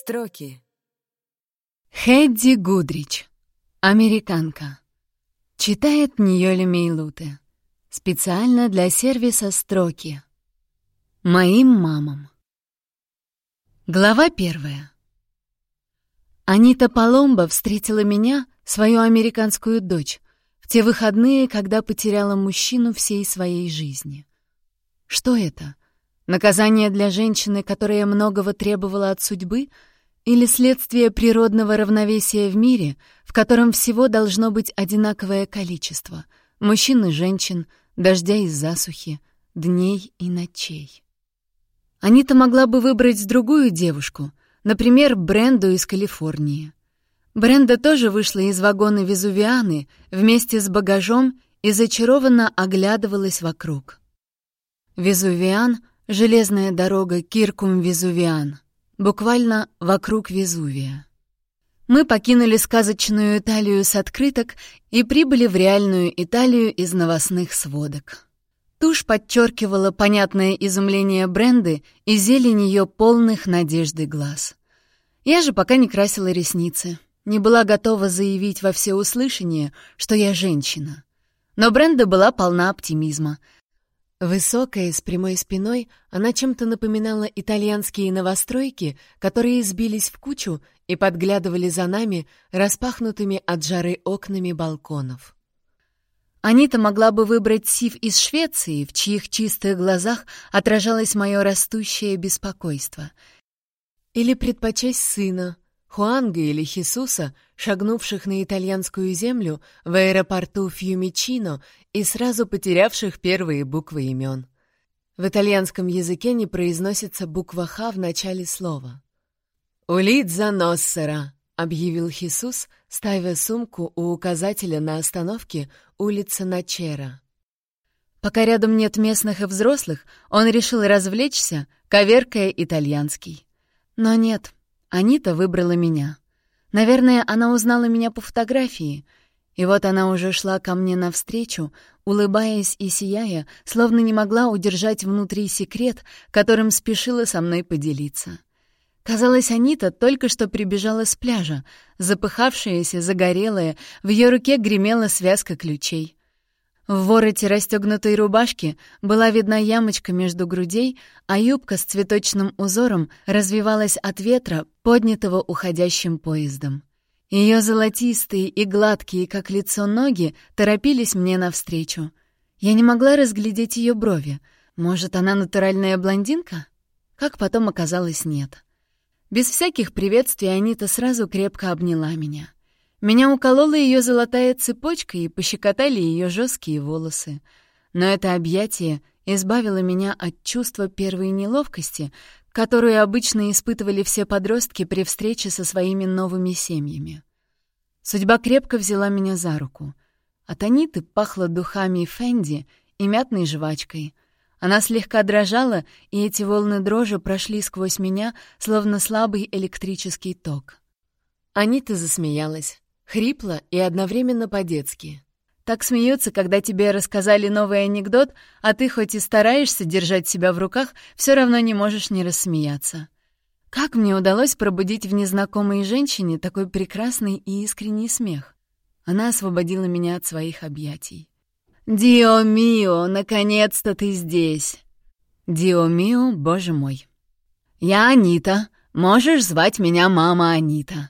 Строки. Хэдди Гудрич. Американка. Читает Ньоли Мейлуте. Специально для сервиса «Строки». Моим мамам. Глава первая. Анита Паломба встретила меня, свою американскую дочь, в те выходные, когда потеряла мужчину всей своей жизни. Что это? Наказание для женщины, которая многого требовала от судьбы, или следствие природного равновесия в мире, в котором всего должно быть одинаковое количество — мужчин и женщин, дождя и засухи, дней и ночей. Анита могла бы выбрать другую девушку, например, Бренду из Калифорнии. Бренда тоже вышла из вагона Везувианы вместе с багажом и зачарованно оглядывалась вокруг. Везувиан Железная дорога Киркум-Везувиан. Буквально вокруг Везувия. Мы покинули сказочную Италию с открыток и прибыли в реальную Италию из новостных сводок. Тушь подчеркивала понятное изумление бренды и зелень ее полных надежды глаз. Я же пока не красила ресницы, не была готова заявить во всеуслышание, что я женщина. Но Бренда была полна оптимизма — Высокая, с прямой спиной, она чем-то напоминала итальянские новостройки, которые сбились в кучу и подглядывали за нами распахнутыми от жары окнами балконов. Анита могла бы выбрать Сив из Швеции, в чьих чистых глазах отражалось мое растущее беспокойство. Или предпочесть сына, Хуанга или Хисуса, шагнувших на итальянскую землю в аэропорту Фьюмичино и сразу потерявших первые буквы имен. В итальянском языке не произносится буква «Х» в начале слова. «Улидза Носсера», — объявил Хисус, ставя сумку у указателя на остановке улица Начера. Пока рядом нет местных и взрослых, он решил развлечься, коверкая итальянский. Но нет, Анита выбрала меня. Наверное, она узнала меня по фотографии. И вот она уже шла ко мне навстречу, улыбаясь и сияя, словно не могла удержать внутри секрет, которым спешила со мной поделиться. Казалось, Анита только что прибежала с пляжа, запыхавшаяся, загорелая, в ее руке гремела связка ключей. В вороте расстегнутой рубашки была видна ямочка между грудей, а юбка с цветочным узором развивалась от ветра, поднятого уходящим поездом. Ее золотистые и гладкие, как лицо, ноги торопились мне навстречу. Я не могла разглядеть ее брови. Может, она натуральная блондинка? Как потом оказалось, нет. Без всяких приветствий Анита сразу крепко обняла меня — меня уколола ее золотая цепочка и пощекотали ее жесткие волосы. Но это объятие избавило меня от чувства первой неловкости, которую обычно испытывали все подростки при встрече со своими новыми семьями. Судьба крепко взяла меня за руку. От Аниты пахло духами Фенди и мятной жвачкой. Она слегка дрожала, и эти волны дрожи прошли сквозь меня, словно слабый электрический ток. Анита засмеялась. Хрипло и одновременно по-детски. Так смеются, когда тебе рассказали новый анекдот, а ты хоть и стараешься держать себя в руках, все равно не можешь не рассмеяться. Как мне удалось пробудить в незнакомой женщине такой прекрасный и искренний смех? Она освободила меня от своих объятий. «Дио мио, наконец-то ты здесь!» «Дио мио, боже мой!» «Я Анита. Можешь звать меня мама Анита.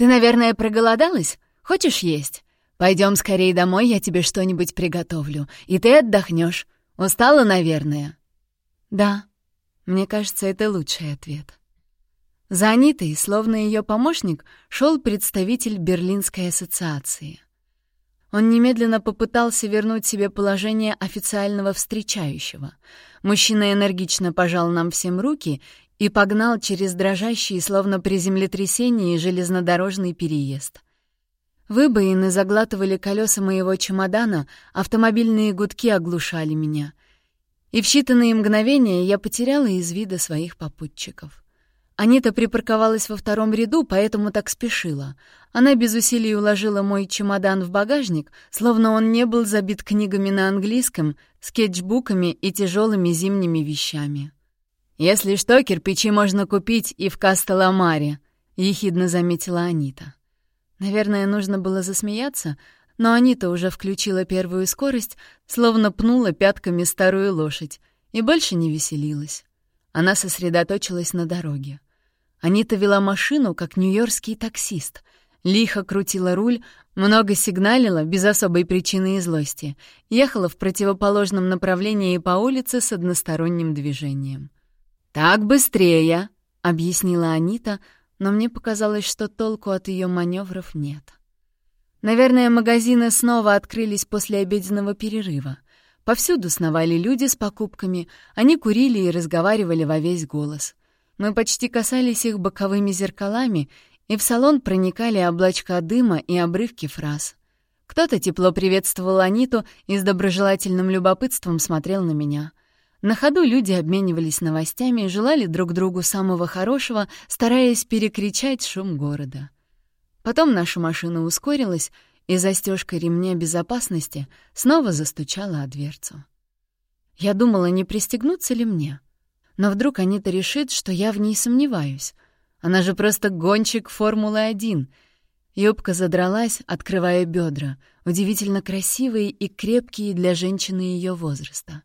«Ты, наверное, проголодалась? Хочешь есть? Пойдем скорее домой, я тебе что-нибудь приготовлю, и ты отдохнешь. Устала, наверное?» «Да». Мне кажется, это лучший ответ. За Анитой, словно ее помощник, шел представитель Берлинской ассоциации. Он немедленно попытался вернуть себе положение официального встречающего. Мужчина энергично пожал нам всем руки и погнал через дрожащий, словно при землетрясении, железнодорожный переезд. Выбоины заглатывали колеса моего чемодана, автомобильные гудки оглушали меня. И в считанные мгновения я потеряла из вида своих попутчиков. Анита припарковалась во втором ряду, поэтому так спешила. Она без усилий уложила мой чемодан в багажник, словно он не был забит книгами на английском, скетчбуками и тяжелыми зимними вещами. «Если что, кирпичи можно купить и в Кастеламаре», ехидно заметила Анита. Наверное, нужно было засмеяться, но Анита уже включила первую скорость, словно пнула пятками старую лошадь, и больше не веселилась. Она сосредоточилась на дороге. Анита вела машину, как нью-йоркский таксист. Лихо крутила руль, много сигналила, без особой причины и злости. Ехала в противоположном направлении по улице с односторонним движением. «Так быстрее!» — объяснила Анита, но мне показалось, что толку от ее маневров нет. Наверное, магазины снова открылись после обеденного перерыва. Повсюду сновали люди с покупками, они курили и разговаривали во весь голос. Мы почти касались их боковыми зеркалами, и в салон проникали облачка дыма и обрывки фраз. Кто-то тепло приветствовал Аниту и с доброжелательным любопытством смотрел на меня. На ходу люди обменивались новостями и желали друг другу самого хорошего, стараясь перекричать шум города. Потом наша машина ускорилась, и застежка ремня безопасности снова застучала о дверцу. Я думала, не пристегнуться ли мне. Но вдруг Анита решит, что я в ней сомневаюсь. Она же просто гонщик Формулы-1. Юбка задралась, открывая бедра, удивительно красивые и крепкие для женщины ее возраста.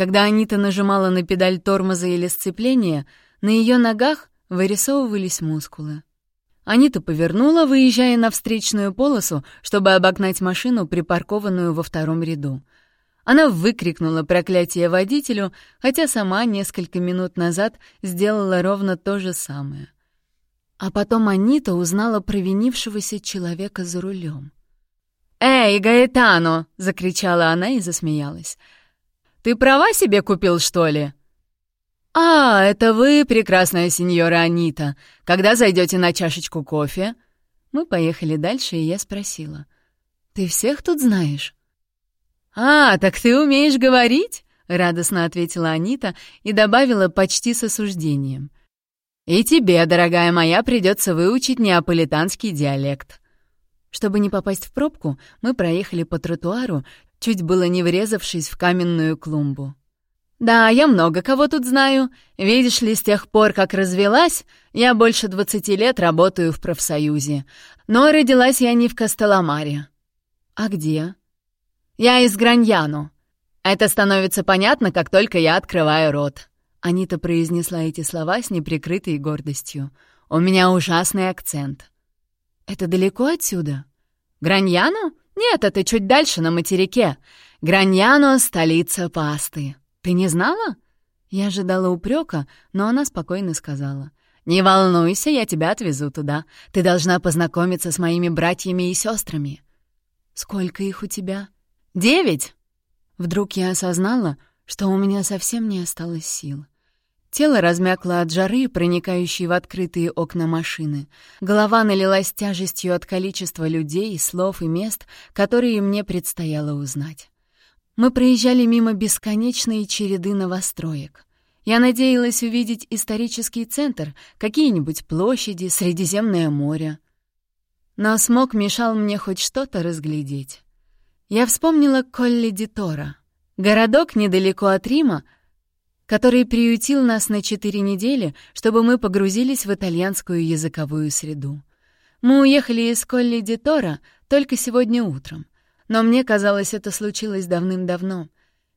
Когда Анита нажимала на педаль тормоза или сцепления, на ее ногах вырисовывались мускулы. Анита повернула, выезжая на встречную полосу, чтобы обогнать машину, припаркованную во втором ряду. Она выкрикнула проклятие водителю, хотя сама несколько минут назад сделала ровно то же самое. А потом Анита узнала провинившегося человека за рулем. «Эй, Гаэтано!» — закричала она и засмеялась. «Ты права себе купил, что ли?» «А, это вы, прекрасная сеньора Анита. Когда зайдете на чашечку кофе?» Мы поехали дальше, и я спросила. «Ты всех тут знаешь?» «А, так ты умеешь говорить?» — радостно ответила Анита и добавила почти с осуждением. «И тебе, дорогая моя, придется выучить неаполитанский диалект». Чтобы не попасть в пробку, мы проехали по тротуару, чуть было не врезавшись в каменную клумбу. «Да, я много кого тут знаю. Видишь ли, с тех пор, как развелась, я больше двадцати лет работаю в профсоюзе. Но родилась я не в Костеломаре». «А где?» «Я из Граньяну. Это становится понятно, как только я открываю рот». Анита произнесла эти слова с неприкрытой гордостью. «У меня ужасный акцент». «Это далеко отсюда?» «Граньяну? Нет, это чуть дальше, на материке. Граньяно — столица пасты». «Ты не знала?» Я ожидала упрека, но она спокойно сказала. «Не волнуйся, я тебя отвезу туда. Ты должна познакомиться с моими братьями и сестрами». «Сколько их у тебя?» «Девять!» Вдруг я осознала, что у меня совсем не осталось сил. Тело размякло от жары, проникающей в открытые окна машины. Голова налилась тяжестью от количества людей, слов и мест, которые мне предстояло узнать. Мы проезжали мимо бесконечной череды новостроек. Я надеялась увидеть исторический центр, какие-нибудь площади, Средиземное море. Но смог мешал мне хоть что-то разглядеть. Я вспомнила Колли-Дитора, городок недалеко от Рима, который приютил нас на четыре недели, чтобы мы погрузились в итальянскую языковую среду. Мы уехали из Колли-Дитора только сегодня утром но мне казалось, это случилось давным-давно.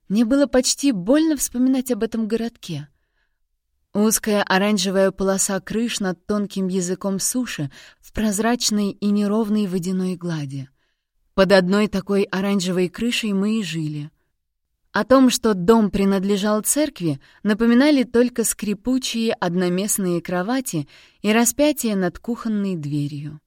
Мне было почти больно вспоминать об этом городке. Узкая оранжевая полоса крыш над тонким языком суши в прозрачной и неровной водяной глади. Под одной такой оранжевой крышей мы и жили. О том, что дом принадлежал церкви, напоминали только скрипучие одноместные кровати и распятие над кухонной дверью.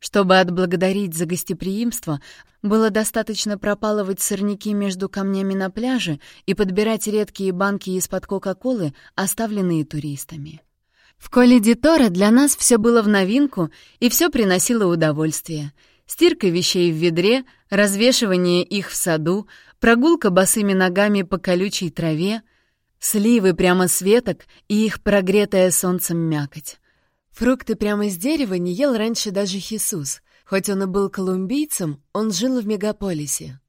Чтобы отблагодарить за гостеприимство, было достаточно пропалывать сорняки между камнями на пляже и подбирать редкие банки из-под Кока-Колы, оставленные туристами. В Коле-Дитора для нас все было в новинку, и все приносило удовольствие. Стирка вещей в ведре, развешивание их в саду, прогулка босыми ногами по колючей траве, сливы прямо с веток и их прогретая солнцем мякоть. Фрукты прямо с дерева не ел раньше даже Хисус. Хоть он и был колумбийцем, он жил в мегаполисе.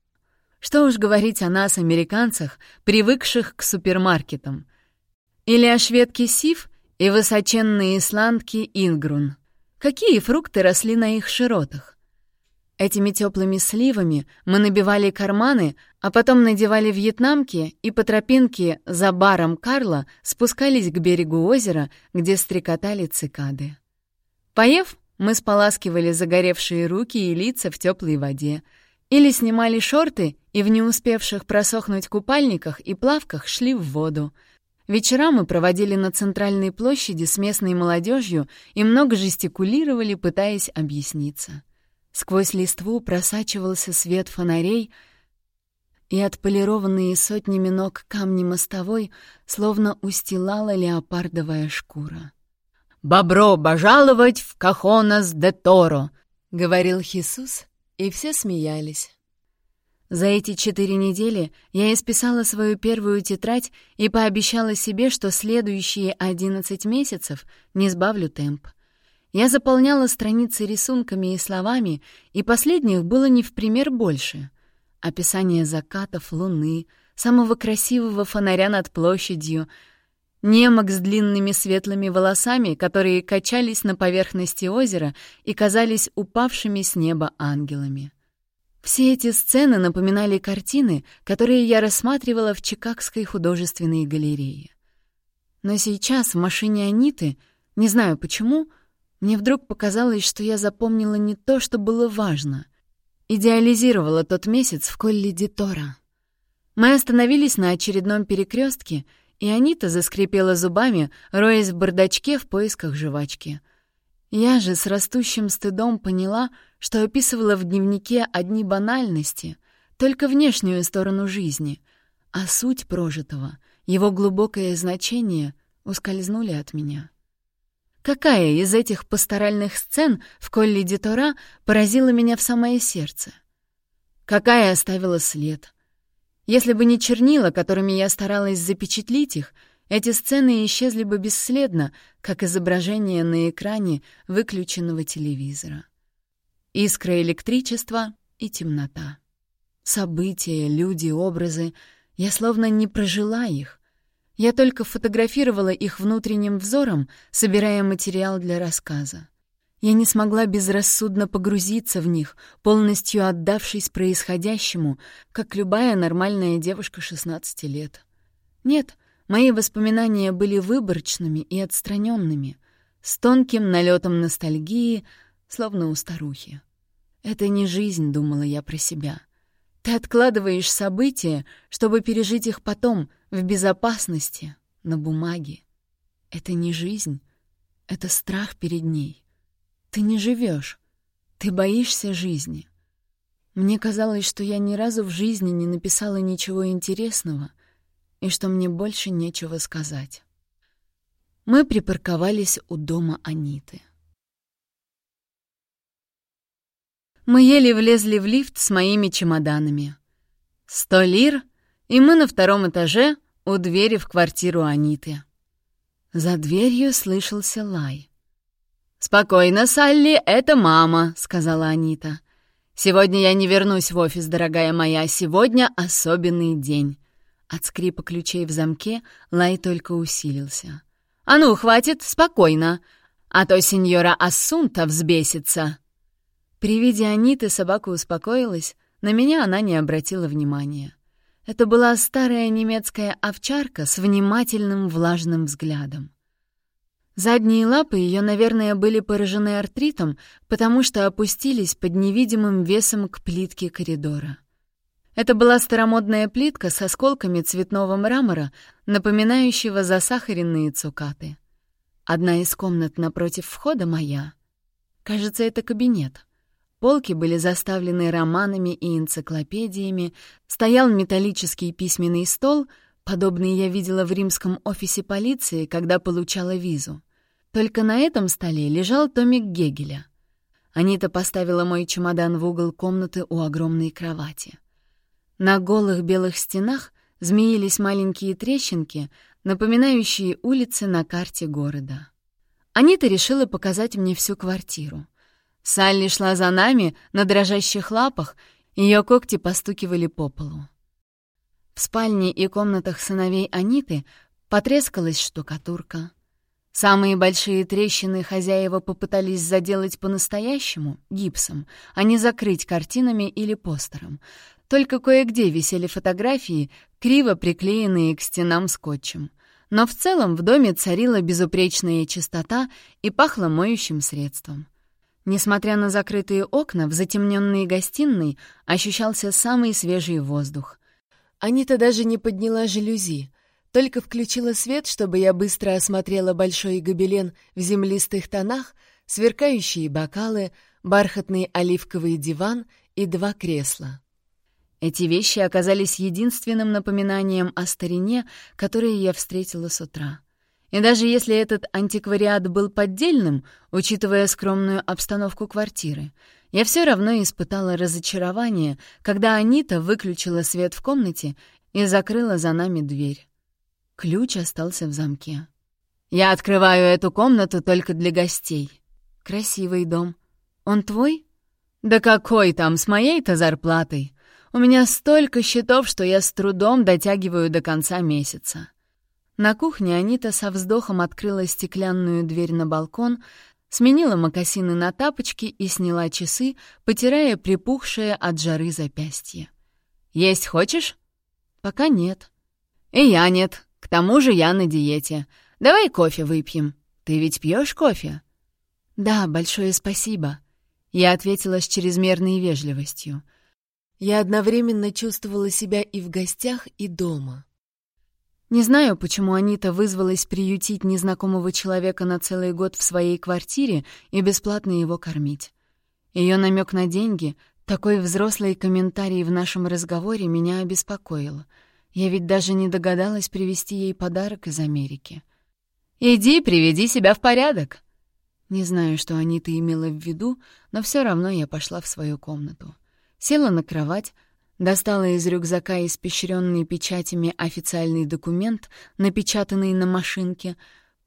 Что уж говорить о нас, американцах, привыкших к супермаркетам. Или о шведке Сив и высоченной исландке Ингрун. какие фрукты росли на их широтах. Этими теплыми сливами мы набивали карманы, а потом надевали вьетнамки и по тропинке за баром Карла спускались к берегу озера, где стрекотали цикады. Поев, мы споласкивали загоревшие руки и лица в теплой воде, или снимали шорты и в не успевших просохнуть купальниках и плавках шли в воду. Вечера мы проводили на центральной площади с местной молодежью и много жестикулировали, пытаясь объясниться. Сквозь листву просачивался свет фонарей, и отполированные сотнями ног камни мостовой словно устилала леопардовая шкура. «Бобро божаловать в Кахонас де Торо!» — говорил Хисус, и все смеялись. За эти четыре недели я исписала свою первую тетрадь и пообещала себе, что следующие одиннадцать месяцев не сбавлю темп. Я заполняла страницы рисунками и словами, и последних было не в пример больше. Описание закатов, луны, самого красивого фонаря над площадью, немок с длинными светлыми волосами, которые качались на поверхности озера и казались упавшими с неба ангелами. Все эти сцены напоминали картины, которые я рассматривала в Чикагской художественной галерее. Но сейчас в машине Аниты, не знаю почему, — мне вдруг показалось, что я запомнила не то, что было важно. Идеализировала тот месяц в Колли Дитора. Мы остановились на очередном перекрестке, и Анита заскрипела зубами, роясь в бардачке в поисках жвачки. Я же с растущим стыдом поняла, что описывала в дневнике одни банальности, только внешнюю сторону жизни, а суть прожитого, его глубокое значение ускользнули от меня. Какая из этих пасторальных сцен в Колли Дитора поразила меня в самое сердце? Какая оставила след? Если бы не чернила, которыми я старалась запечатлить их, эти сцены исчезли бы бесследно, как изображение на экране выключенного телевизора. Искра электричества и темнота. События, люди, образы — я словно не прожила их. Я только фотографировала их внутренним взором, собирая материал для рассказа. Я не смогла безрассудно погрузиться в них, полностью отдавшись происходящему, как любая нормальная девушка 16 лет. Нет, мои воспоминания были выборочными и отстраненными, с тонким налетом ностальгии, словно у старухи. «Это не жизнь», — думала я про себя. «Ты откладываешь события, чтобы пережить их потом, в безопасности, на бумаге. Это не жизнь, это страх перед ней. Ты не живешь, ты боишься жизни. Мне казалось, что я ни разу в жизни не написала ничего интересного и что мне больше нечего сказать. Мы припарковались у дома Аниты. Мы еле влезли в лифт с моими чемоданами. Сто лир и мы на втором этаже у двери в квартиру Аниты. За дверью слышался лай. «Спокойно, Салли, это мама», — сказала Анита. «Сегодня я не вернусь в офис, дорогая моя, сегодня особенный день». От скрипа ключей в замке лай только усилился. «А ну, хватит, спокойно, а то сеньора Ассунта взбесится». При виде Аниты собака успокоилась, на меня она не обратила внимания. Это была старая немецкая овчарка с внимательным влажным взглядом. Задние лапы ее, наверное, были поражены артритом, потому что опустились под невидимым весом к плитке коридора. Это была старомодная плитка с осколками цветного мрамора, напоминающего засахаренные цукаты. Одна из комнат напротив входа моя. Кажется, это кабинет. Полки были заставлены романами и энциклопедиями, стоял металлический письменный стол, подобный я видела в римском офисе полиции, когда получала визу. Только на этом столе лежал томик Гегеля. Анита поставила мой чемодан в угол комнаты у огромной кровати. На голых белых стенах змеились маленькие трещинки, напоминающие улицы на карте города. Анита решила показать мне всю квартиру — Салли шла за нами на дрожащих лапах, ее когти постукивали по полу. В спальне и комнатах сыновей Аниты потрескалась штукатурка. Самые большие трещины хозяева попытались заделать по-настоящему, гипсом, а не закрыть картинами или постером. Только кое-где висели фотографии, криво приклеенные к стенам скотчем. Но в целом в доме царила безупречная чистота и пахло моющим средством. Несмотря на закрытые окна, в затемненной гостиной ощущался самый свежий воздух. Анита даже не подняла жалюзи, только включила свет, чтобы я быстро осмотрела большой гобелен в землистых тонах, сверкающие бокалы, бархатный оливковый диван и два кресла. Эти вещи оказались единственным напоминанием о старине, которое я встретила с утра. И даже если этот антиквариат был поддельным, учитывая скромную обстановку квартиры, я все равно испытала разочарование, когда Анита выключила свет в комнате и закрыла за нами дверь. Ключ остался в замке. «Я открываю эту комнату только для гостей. Красивый дом. Он твой?» «Да какой там, с моей-то зарплатой!» У меня столько счетов, что я с трудом дотягиваю до конца месяца. На кухне Анита со вздохом открыла стеклянную дверь на балкон, сменила мокасины на тапочки и сняла часы, потирая припухшее от жары запястье. «Есть хочешь?» «Пока нет». «И я нет. К тому же я на диете. Давай кофе выпьем. Ты ведь пьешь кофе?» «Да, большое спасибо», — я ответила с чрезмерной вежливостью — я одновременно чувствовала себя и в гостях, и дома. Не знаю, почему Анита вызвалась приютить незнакомого человека на целый год в своей квартире и бесплатно его кормить. Ее намек на деньги, такой взрослый комментарий в нашем разговоре меня обеспокоил. Я ведь даже не догадалась привезти ей подарок из Америки. «Иди, приведи себя в порядок!» Не знаю, что Анита имела в виду, но все равно я пошла в свою комнату. Села на кровать, достала из рюкзака испещренный печатями официальный документ, напечатанный на машинке,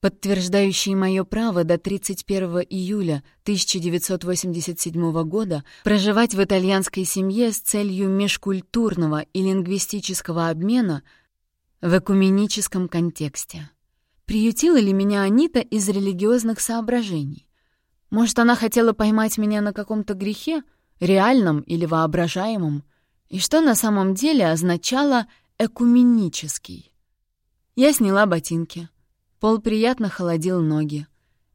подтверждающий мое право до 31 июля 1987 года проживать в итальянской семье с целью межкультурного и лингвистического обмена в экуменическом контексте. Приютила ли меня Анита из религиозных соображений? Может, она хотела поймать меня на каком-то грехе, реальном или воображаемом, и что на самом деле означало «экуменический». Я сняла ботинки. Пол приятно холодил ноги.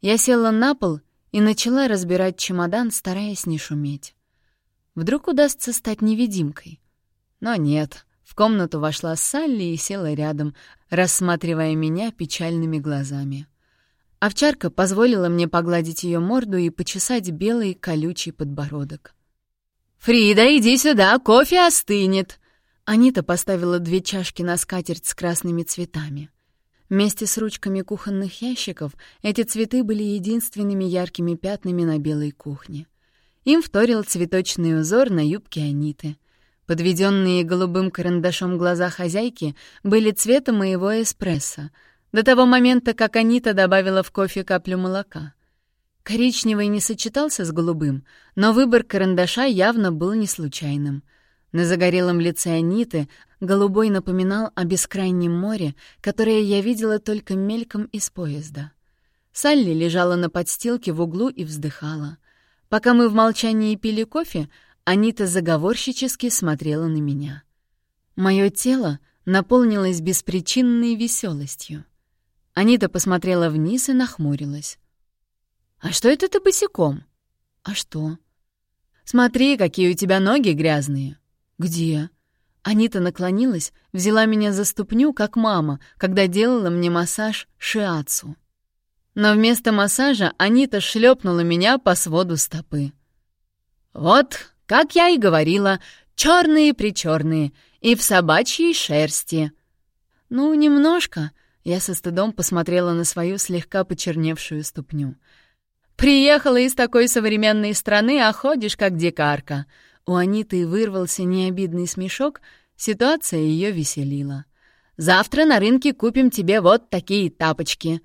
Я села на пол и начала разбирать чемодан, стараясь не шуметь. Вдруг удастся стать невидимкой. Но нет, в комнату вошла Салли и села рядом, рассматривая меня печальными глазами. Овчарка позволила мне погладить ее морду и почесать белый колючий подбородок. «Фрида, иди сюда, кофе остынет!» Анита поставила две чашки на скатерть с красными цветами. Вместе с ручками кухонных ящиков эти цветы были единственными яркими пятнами на белой кухне. Им вторил цветочный узор на юбке Аниты. Подведенные голубым карандашом глаза хозяйки были цвета моего эспрессо, до того момента, как Анита добавила в кофе каплю молока. Коричневый не сочетался с голубым, но выбор карандаша явно был не случайным. На загорелом лице Аниты голубой напоминал о бескрайнем море, которое я видела только мельком из поезда. Салли лежала на подстилке в углу и вздыхала. Пока мы в молчании пили кофе, Анита заговорщически смотрела на меня. Мое тело наполнилось беспричинной веселостью. Анита посмотрела вниз и нахмурилась. «А что это ты босиком?» «А что?» «Смотри, какие у тебя ноги грязные». «Где?» Анита наклонилась, взяла меня за ступню, как мама, когда делала мне массаж шиацу. Но вместо массажа Анита шлепнула меня по своду стопы. «Вот, как я и говорила, черные-причерные и в собачьей шерсти». «Ну, немножко», — я со стыдом посмотрела на свою слегка почерневшую ступню — Приехала из такой современной страны, а ходишь как дикарка». У Аниты вырвался необидный смешок, ситуация ее веселила. «Завтра на рынке купим тебе вот такие тапочки».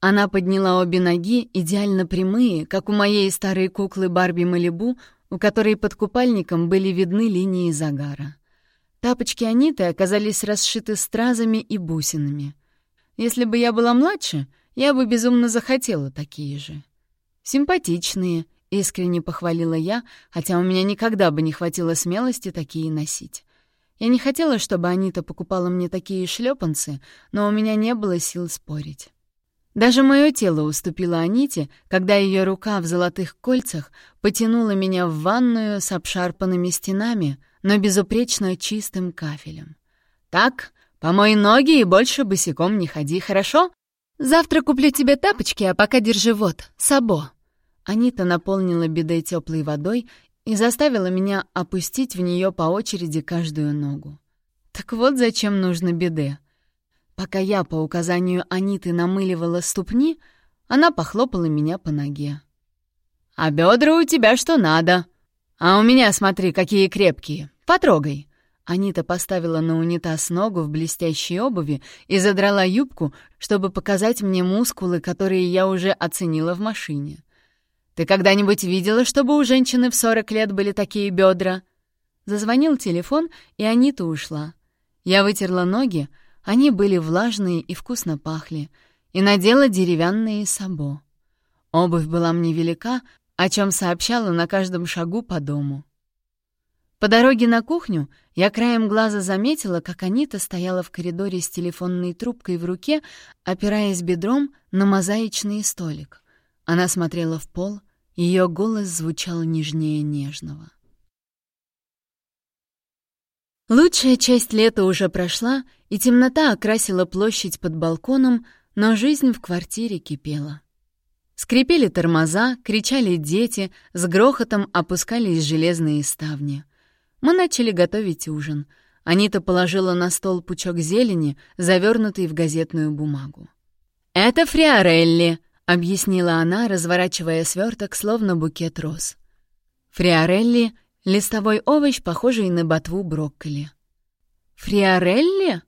Она подняла обе ноги, идеально прямые, как у моей старой куклы Барби Малибу, у которой под купальником были видны линии загара. Тапочки Аниты оказались расшиты стразами и бусинами. Если бы я была младше, Я бы безумно захотела такие же. Симпатичные, искренне похвалила я, хотя у меня никогда бы не хватило смелости такие носить. Я не хотела, чтобы Анита покупала мне такие шлепанцы, но у меня не было сил спорить. Даже мое тело уступило Аните, когда ее рука в золотых кольцах потянула меня в ванную с обшарпанными стенами, но безупречно чистым кафелем. «Так, помой ноги и больше босиком не ходи, хорошо? Завтра куплю тебе тапочки, а пока держи вот, сабо». Анита наполнила биде теплой водой и заставила меня опустить в нее по очереди каждую ногу. Так вот зачем нужно биде. Пока я по указанию Аниты намыливала ступни, она похлопала меня по ноге. «А бедра у тебя что надо. А у меня, смотри, какие крепкие. Потрогай». Анита поставила на унитаз ногу в блестящей обуви и задрала юбку, чтобы показать мне мускулы, которые я уже оценила в машине. «Ты когда-нибудь видела, чтобы у женщины в сорок лет были такие бедра?» Зазвонил телефон, и Анита ушла. Я вытерла ноги, они были влажные и вкусно пахли, и надела деревянные сабо. Обувь была мне велика, о чем сообщала на каждом шагу по дому. По дороге на кухню я краем глаза заметила, как Анита стояла в коридоре с телефонной трубкой в руке, опираясь бедром на мозаичный столик. Она смотрела в пол, ее голос звучал нежнее нежного. Лучшая часть лета уже прошла, и темнота окрасила площадь под балконом, но жизнь в квартире кипела. Скрипели тормоза, кричали дети, с грохотом опускались железные ставни. Мы начали готовить ужин. Анита положила на стол пучок зелени, завернутый в газетную бумагу. «Это фриорелли», — объяснила она, разворачивая сверток, словно букет роз. Фриорелли Листовой овощ, похожий на ботву брокколи. «Фриорелли?»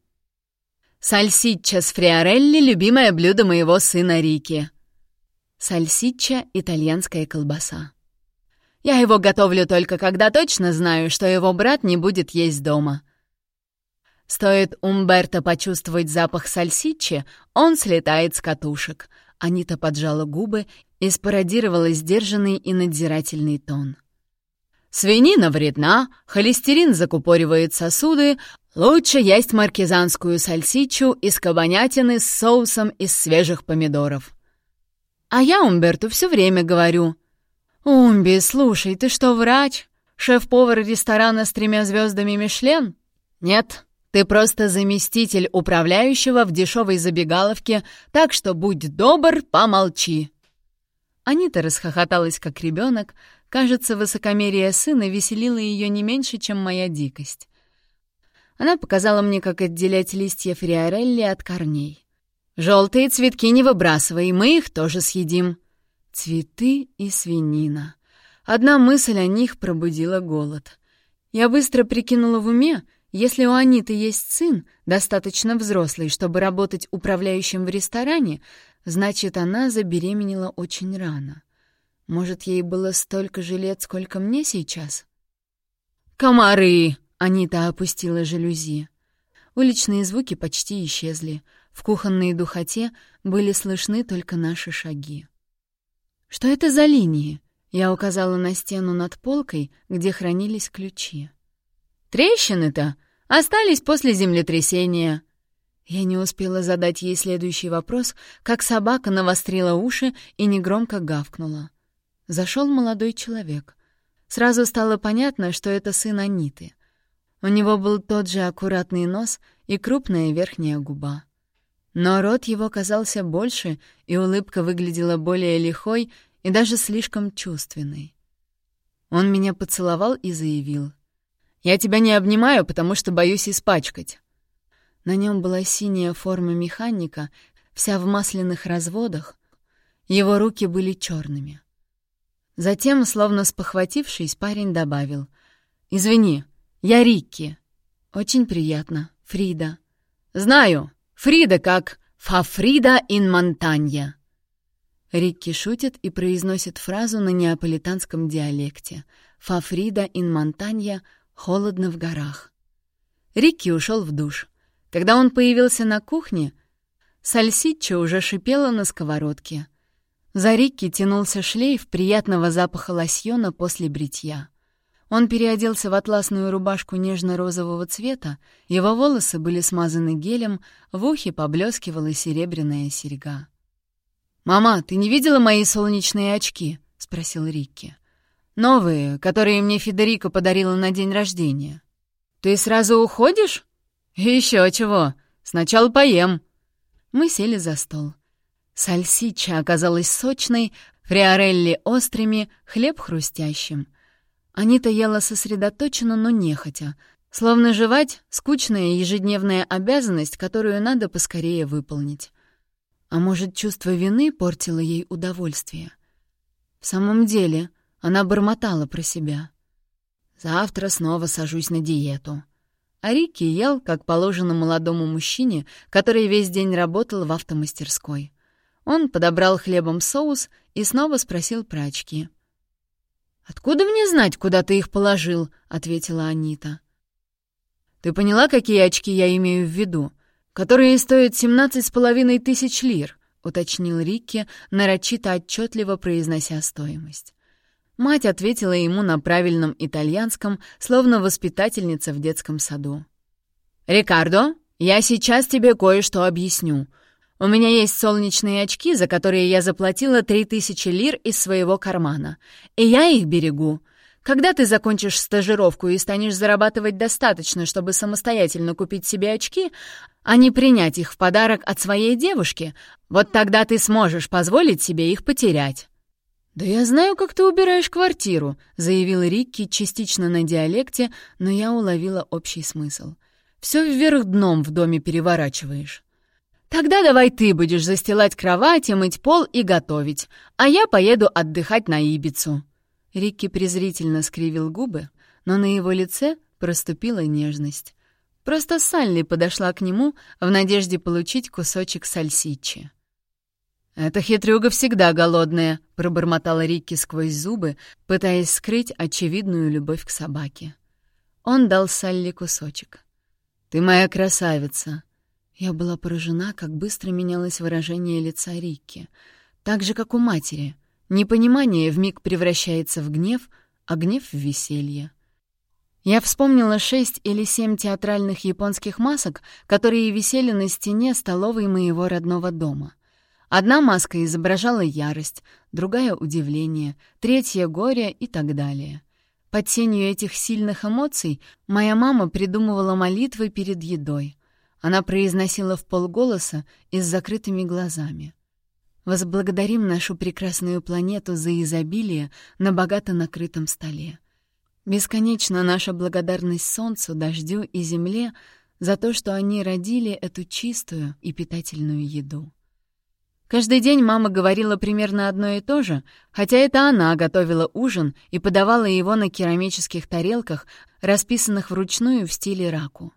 «Сальсичча с фриорелли — любимое блюдо моего сына Рики». Сальсичча — итальянская колбаса. Я его готовлю только когда точно знаю, что его брат не будет есть дома. Стоит Умберто почувствовать запах сальсиччи, он слетает с катушек. Анита поджала губы и спародировала сдержанный и надзирательный тон. Свинина вредна, холестерин закупоривает сосуды, лучше есть маркизанскую сальсичу из кабанятины с соусом из свежих помидоров. А я Умберту все время говорю. «Умби, слушай, ты что, врач? Шеф-повар ресторана с тремя звездами Мишлен?» «Нет, ты просто заместитель управляющего в дешевой забегаловке, так что будь добр, помолчи». Анита расхохоталась, как ребенок, Кажется, высокомерие сына веселило ее не меньше, чем моя дикость. Она показала мне, как отделять листья фриорелли от корней. «Желтые цветки не выбрасывай, мы их тоже съедим». Цветы и свинина. Одна мысль о них пробудила голод. Я быстро прикинула в уме, если у Аниты есть сын, достаточно взрослый, чтобы работать управляющим в ресторане, значит, она забеременела очень рано. Может, ей было столько же лет, сколько мне сейчас? «Комары!» — Анита опустила жалюзи. Уличные звуки почти исчезли. В кухонной духоте были слышны только наши шаги. «Что это за линии?» Я указала на стену над полкой, где хранились ключи. «Трещины-то остались после землетрясения». Я не успела задать ей следующий вопрос, как собака навострила уши и негромко гавкнула. Зашел молодой человек. Сразу стало понятно, что это сын Аниты. У него был тот же аккуратный нос и крупная верхняя губа. Но рот его казался больше, и улыбка выглядела более лихой и даже слишком чувственной. Он меня поцеловал и заявил. «Я тебя не обнимаю, потому что боюсь испачкать». На нем была синяя форма механика, вся в масляных разводах. Его руки были черными. Затем, словно спохватившись, парень добавил. «Извини, я Рикки». «Очень приятно, Фрида». «Знаю, Фрида как «Фафрида ин Монтанья». Рикки шутит и произносит фразу на неаполитанском диалекте. «Фафрида ин Монтанья» — «холодно в горах». Рикки ушел в душ. Когда он появился на кухне, Сальсиччо уже шипела на сковородке. За Рикки тянулся шлейф приятного запаха лосьона после бритья. Он переоделся в атласную рубашку нежно-розового цвета, его волосы были смазаны гелем, в ухе поблескивала серебряная серьга. «Мама, ты не видела мои солнечные очки?» — спросил Рикки. «Новые, которые мне Федерико подарила на день рождения». «Ты сразу уходишь?» «Еще чего. Сначала поем». Мы сели за стол. Сальсича оказалась сочной, фриорелли острыми, хлеб хрустящим. Анита ела сосредоточенно, но нехотя. Словно жевать — скучная ежедневная обязанность, которую надо поскорее выполнить. А может, чувство вины портило ей удовольствие? В самом деле, она бормотала про себя. «Завтра снова сажусь на диету». А Рикки ел, как положено молодому мужчине, который весь день работал в автомастерской. Он подобрал хлебом соус и снова спросил про очки. «Откуда мне знать, куда ты их положил?» — ответила Анита. «Ты поняла, какие очки я имею в виду? Которые стоят семнадцать с половиной тысяч лир», — уточнил Рикки, нарочито отчетливо произнося стоимость. Мать ответила ему на правильном итальянском, словно воспитательница в детском саду. «Рикардо, я сейчас тебе кое-что объясню. У меня есть солнечные очки, за которые я заплатила три тысячи лир из своего кармана. И я их берегу. Когда ты закончишь стажировку и станешь зарабатывать достаточно, чтобы самостоятельно купить себе очки, а не принять их в подарок от своей девушки, вот тогда ты сможешь позволить себе их потерять». «Да я знаю, как ты убираешь квартиру», — заявил Рикки частично на диалекте, но я уловила общий смысл. «Все вверх дном в доме переворачиваешь». «Тогда давай ты будешь застилать кровати, мыть пол и готовить, а я поеду отдыхать на Ибицу». Рикки презрительно скривил губы, но на его лице проступила нежность. Просто Салли подошла к нему в надежде получить кусочек сальсичи. «Эта хитрюга всегда голодная», — пробормотала Рикки сквозь зубы, пытаясь скрыть очевидную любовь к собаке. Он дал Салли кусочек. «Ты моя красавица», я была поражена, как быстро менялось выражение лица Рикки. Так же, как у матери. Непонимание вмиг превращается в гнев, а гнев — в веселье. Я вспомнила шесть или семь театральных японских масок, которые висели на стене столовой моего родного дома. Одна маска изображала ярость, другая — удивление, третья — горе и так далее. Под тенью этих сильных эмоций моя мама придумывала молитвы перед едой. Она произносила в полголоса и с закрытыми глазами. «Возблагодарим нашу прекрасную планету за изобилие на богато накрытом столе. Бесконечна наша благодарность Солнцу, дождю и Земле за то, что они родили эту чистую и питательную еду». Каждый день мама говорила примерно одно и то же, хотя это она готовила ужин и подавала его на керамических тарелках, расписанных вручную в стиле раку.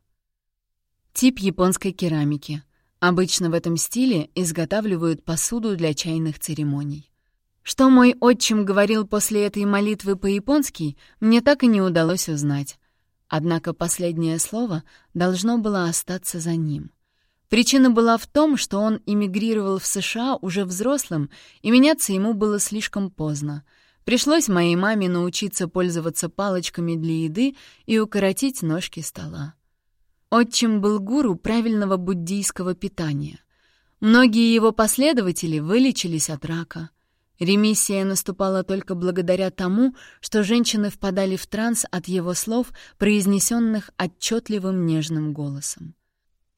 Тип японской керамики. Обычно в этом стиле изготавливают посуду для чайных церемоний. Что мой отчим говорил после этой молитвы по-японски, мне так и не удалось узнать. Однако последнее слово должно было остаться за ним. Причина была в том, что он эмигрировал в США уже взрослым, и меняться ему было слишком поздно. Пришлось моей маме научиться пользоваться палочками для еды и укоротить ножки стола. Отчим был гуру правильного буддийского питания. Многие его последователи вылечились от рака. Ремиссия наступала только благодаря тому, что женщины впадали в транс от его слов, произнесенных отчетливым нежным голосом.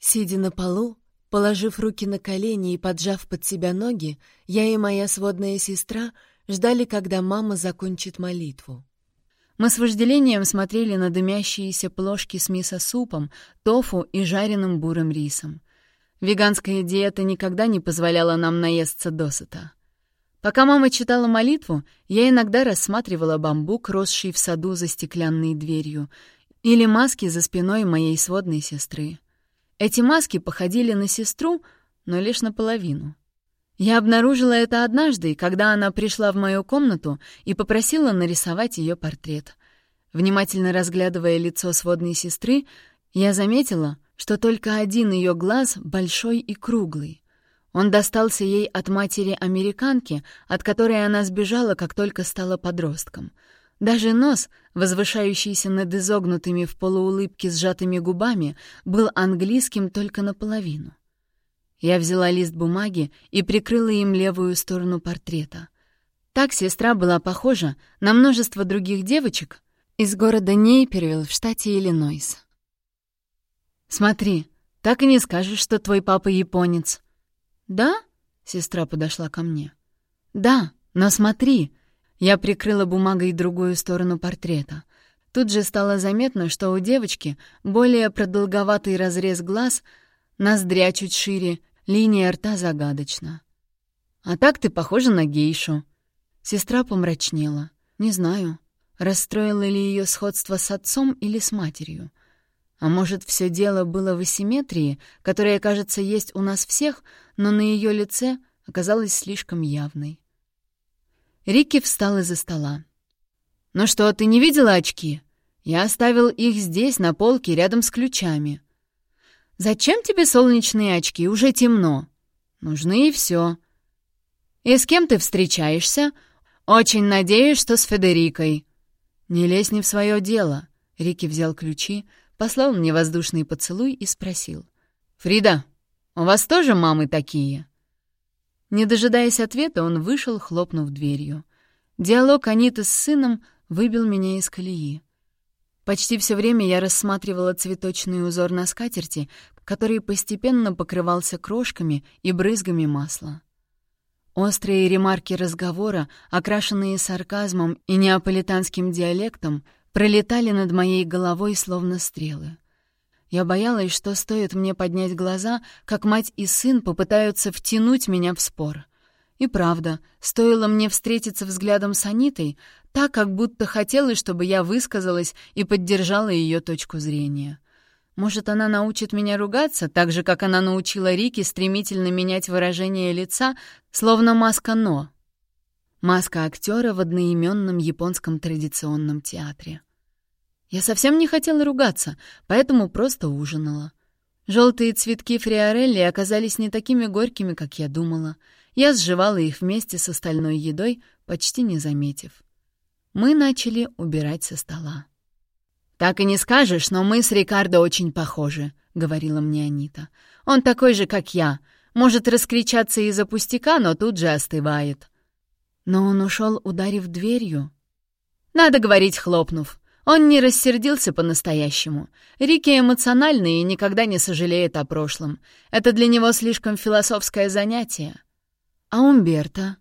Сидя на полу, положив руки на колени и поджав под себя ноги, я и моя сводная сестра ждали, когда мама закончит молитву. Мы с вожделением смотрели на дымящиеся плошки с мисо-супом, тофу и жареным бурым рисом. Веганская диета никогда не позволяла нам наесться досыта. Пока мама читала молитву, я иногда рассматривала бамбук, росший в саду за стеклянной дверью, или маски за спиной моей сводной сестры. Эти маски походили на сестру, но лишь наполовину. Я обнаружила это однажды, когда она пришла в мою комнату и попросила нарисовать ее портрет. Внимательно разглядывая лицо сводной сестры, я заметила, что только один ее глаз большой и круглый. Он достался ей от матери-американки, от которой она сбежала, как только стала подростком. Даже нос, возвышающийся над изогнутыми в полуулыбке сжатыми губами, был английским только наполовину. Я взяла лист бумаги и прикрыла им левую сторону портрета. Так сестра была похожа на множество других девочек из города Нейпервилл в штате Иллинойс. «Смотри, так и не скажешь, что твой папа японец», «Да?» — сестра подошла ко мне. «Да, но смотри!» Я прикрыла бумагой другую сторону портрета. Тут же стало заметно, что у девочки более продолговатый разрез глаз, ноздря чуть шире, линия рта загадочна. «А так ты похожа на гейшу». Сестра помрачнела. «Не знаю, расстроило ли ее сходство с отцом или с матерью. А может, все дело было в асимметрии, которая, кажется, есть у нас всех, но на ее лице оказалась слишком явной. Рикки встал из-за стола. «Ну что, ты не видела очки? Я оставил их здесь, на полке, рядом с ключами». «Зачем тебе солнечные очки? Уже темно». «Нужны и все». «И с кем ты встречаешься?» «Очень надеюсь, что с Федерикой». «Не лезь не в свое дело». Рики взял ключи, послал мне воздушный поцелуй и спросил. «Фрида, у вас тоже мамы такие?» Не дожидаясь ответа, он вышел, хлопнув дверью. Диалог Аниты с сыном выбил меня из колеи. Почти все время я рассматривала цветочный узор на скатерти, который постепенно покрывался крошками и брызгами масла. Острые ремарки разговора, окрашенные сарказмом и неаполитанским диалектом, пролетали над моей головой словно стрелы. Я боялась, что стоит мне поднять глаза, как мать и сын попытаются втянуть меня в спор. И правда, стоило мне встретиться взглядом с Анитой, так, как будто хотелось, чтобы я высказалась и поддержала ее точку зрения. Может, она научит меня ругаться, так же, как она научила Рики стремительно менять выражение лица, словно маска «но», Маска актера в одноименном японском традиционном театре. Я совсем не хотела ругаться, поэтому просто ужинала. Желтые цветки фриорелли оказались не такими горькими, как я думала. Я сживала их вместе с остальной едой, почти не заметив. Мы начали убирать со стола. «Так и не скажешь, но мы с Рикардо очень похожи», — говорила мне Анита. «Он такой же, как я. Может раскричаться из-за пустяка, но тут же остывает». Но он ушел, ударив дверью. Надо говорить, хлопнув. Он не рассердился по-настоящему. Рики эмоциональный и никогда не сожалеет о прошлом. Это для него слишком философское занятие. А Умберто?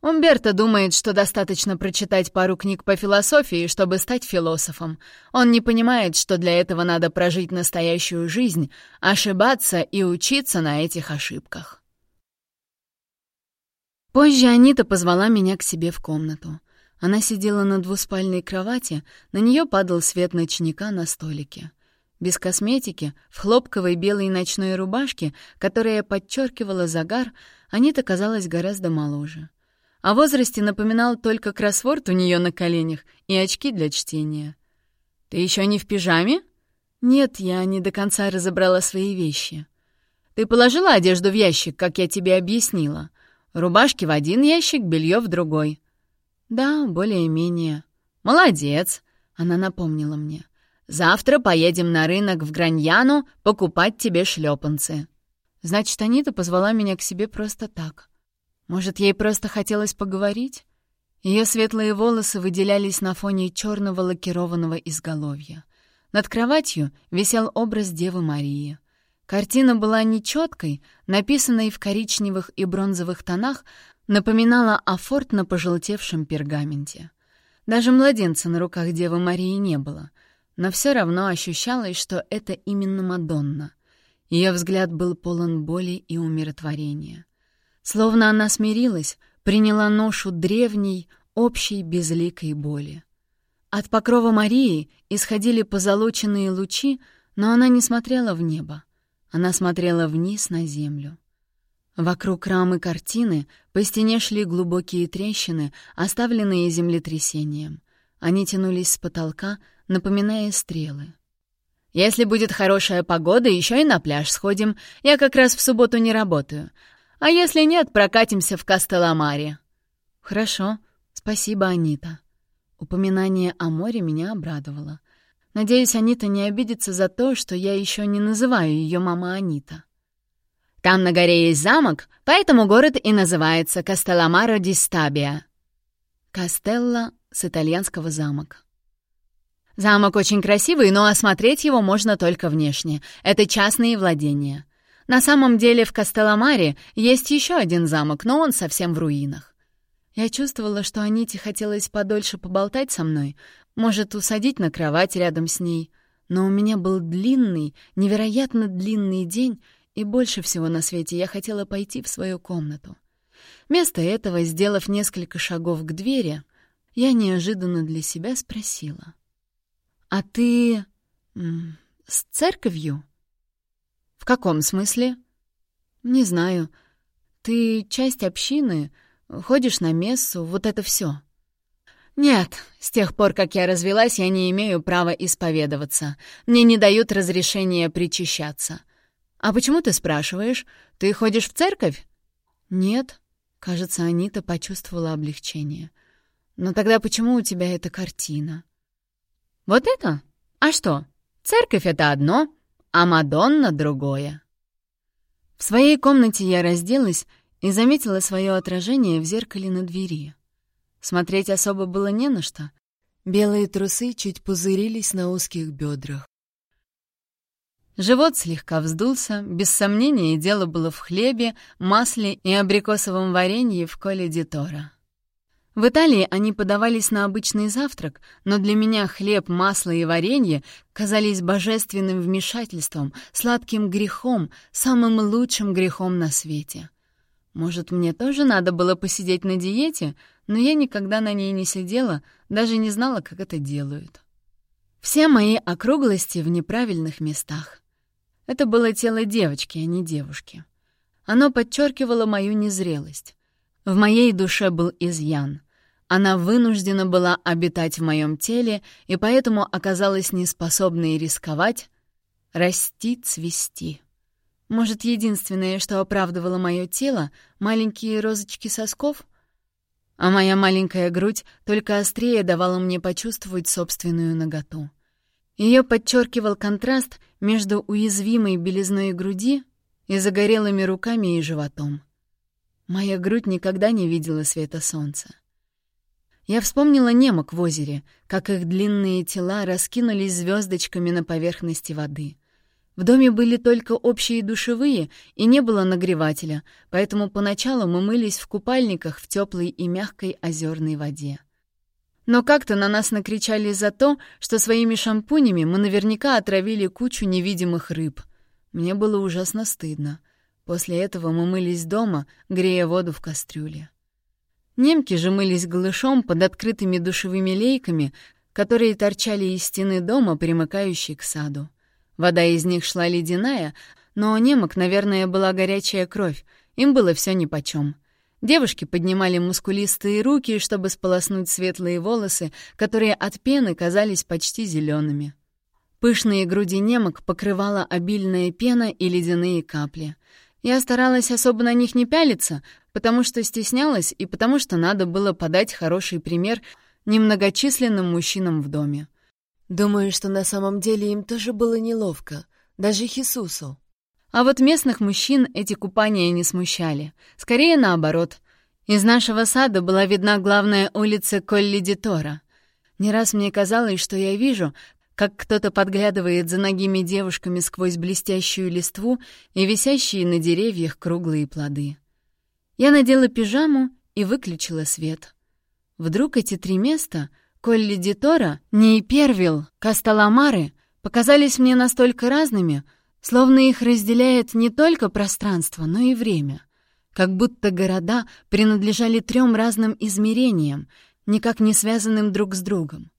Умберто думает, что достаточно прочитать пару книг по философии, чтобы стать философом. Он не понимает, что для этого надо прожить настоящую жизнь, ошибаться и учиться на этих ошибках. Позже Анита позвала меня к себе в комнату. Она сидела на двуспальной кровати, на нее падал свет ночника на столике. Без косметики, в хлопковой белой ночной рубашке, которая подчеркивала загар, Анита казалась гораздо моложе. О возрасте напоминал только кроссворд у нее на коленях и очки для чтения. «Ты еще не в пижаме?» «Нет, я не до конца разобрала свои вещи». «Ты положила одежду в ящик, как я тебе объяснила?» Рубашки в один ящик, белье в другой. Да, более-менее. Молодец, она напомнила мне. Завтра поедем на рынок в Граньяну покупать тебе шлепанцы. Значит, Анита позвала меня к себе просто так. Может, ей просто хотелось поговорить? Ее светлые волосы выделялись на фоне черного лакированного изголовья. Над кроватью висел образ Девы Марии. Картина была нечеткой, написанной в коричневых и бронзовых тонах, напоминала о форт на пожелтевшем пергаменте. Даже младенца на руках Девы Марии не было, но все равно ощущалось, что это именно Мадонна. Ее взгляд был полон боли и умиротворения. Словно она смирилась, приняла ношу древней, общей безликой боли. От покрова Марии исходили позолоченные лучи, но она не смотрела в небо. Она смотрела вниз на землю. Вокруг рамы картины по стене шли глубокие трещины, оставленные землетрясением. Они тянулись с потолка, напоминая стрелы. «Если будет хорошая погода, еще и на пляж сходим. Я как раз в субботу не работаю. А если нет, прокатимся в Кастеламаре». «Хорошо. Спасибо, Анита». Упоминание о море меня обрадовало. Надеюсь, Анита не обидится за то, что я еще не называю ее мама Анита. Там на горе есть замок, поэтому город и называется Кастелламаро ди Стабия. Кастелла с итальянского замок. Замок очень красивый, но осмотреть его можно только внешне. Это частные владения. На самом деле в Кастелламаре есть еще один замок, но он совсем в руинах. Я чувствовала, что Аните хотелось подольше поболтать со мной, может, усадить на кровать рядом с ней. Но у меня был длинный, невероятно длинный день, и больше всего на свете я хотела пойти в свою комнату. Вместо этого, сделав несколько шагов к двери, я неожиданно для себя спросила. «А ты... с церковью?» «В каком смысле?» «Не знаю. Ты часть общины, ходишь на мессу, вот это все. «Нет, с тех пор, как я развелась, я не имею права исповедоваться. Мне не дают разрешения причащаться. А почему ты спрашиваешь? Ты ходишь в церковь?» «Нет». Кажется, Анита почувствовала облегчение. «Но тогда почему у тебя эта картина?» «Вот это? А что? Церковь — это одно, а Мадонна — другое». В своей комнате я разделась и заметила свое отражение в зеркале на двери. Смотреть особо было не на что. Белые трусы чуть пузырились на узких бедрах. Живот слегка вздулся, без сомнения, дело было в хлебе, масле и абрикосовом варенье в Коле Дитора. В Италии они подавались на обычный завтрак, но для меня хлеб, масло и варенье казались божественным вмешательством, сладким грехом, самым лучшим грехом на свете. Может, мне тоже надо было посидеть на диете, но я никогда на ней не сидела, даже не знала, как это делают. Все мои округлости в неправильных местах. Это было тело девочки, а не девушки. Оно подчеркивало мою незрелость. В моей душе был изъян. Она вынуждена была обитать в моем теле и поэтому оказалась неспособной рисковать, расти, цвести. Может, единственное, что оправдывало мое тело — маленькие розочки сосков — а моя маленькая грудь только острее давала мне почувствовать собственную наготу. Ее подчеркивал контраст между уязвимой белизной груди и загорелыми руками и животом. Моя грудь никогда не видела света солнца. Я вспомнила немок в озере, как их длинные тела раскинулись звездочками на поверхности воды — в доме были только общие душевые, и не было нагревателя, поэтому поначалу мы мылись в купальниках в теплой и мягкой озерной воде. Но как-то на нас накричали за то, что своими шампунями мы наверняка отравили кучу невидимых рыб. Мне было ужасно стыдно. После этого мы мылись дома, грея воду в кастрюле. Немки же мылись голышом под открытыми душевыми лейками, которые торчали из стены дома, примыкающей к саду. Вода из них шла ледяная, но у немок, наверное, была горячая кровь, им было все нипочем. Девушки поднимали мускулистые руки, чтобы сполоснуть светлые волосы, которые от пены казались почти зелеными. Пышные груди немок покрывала обильная пена и ледяные капли. Я старалась особо на них не пялиться, потому что стеснялась и потому что надо было подать хороший пример немногочисленным мужчинам в доме. Думаю, что на самом деле им тоже было неловко, даже Хисусу. А вот местных мужчин эти купания не смущали. Скорее наоборот. Из нашего сада была видна главная улица Колли-Дитора. Не раз мне казалось, что я вижу, как кто-то подглядывает за ногими девушками сквозь блестящую листву и висящие на деревьях круглые плоды. Я надела пижаму и выключила свет. Вдруг эти три места — Колли Дитора, Нейпервилл, Касталамары показались мне настолько разными, словно их разделяет не только пространство, но и время. Как будто города принадлежали трем разным измерениям, никак не связанным друг с другом.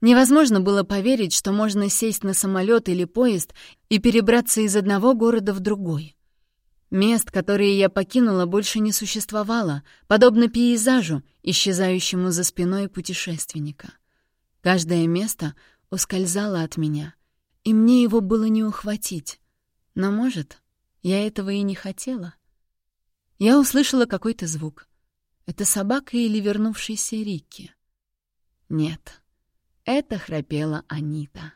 Невозможно было поверить, что можно сесть на самолет или поезд и перебраться из одного города в другой. Мест, которые я покинула, больше не существовало, подобно пейзажу, исчезающему за спиной путешественника. Каждое место ускользало от меня, и мне его было не ухватить. Но, может, я этого и не хотела. Я услышала какой-то звук. Это собака или вернувшийся Рикки? Нет, это храпела Анита.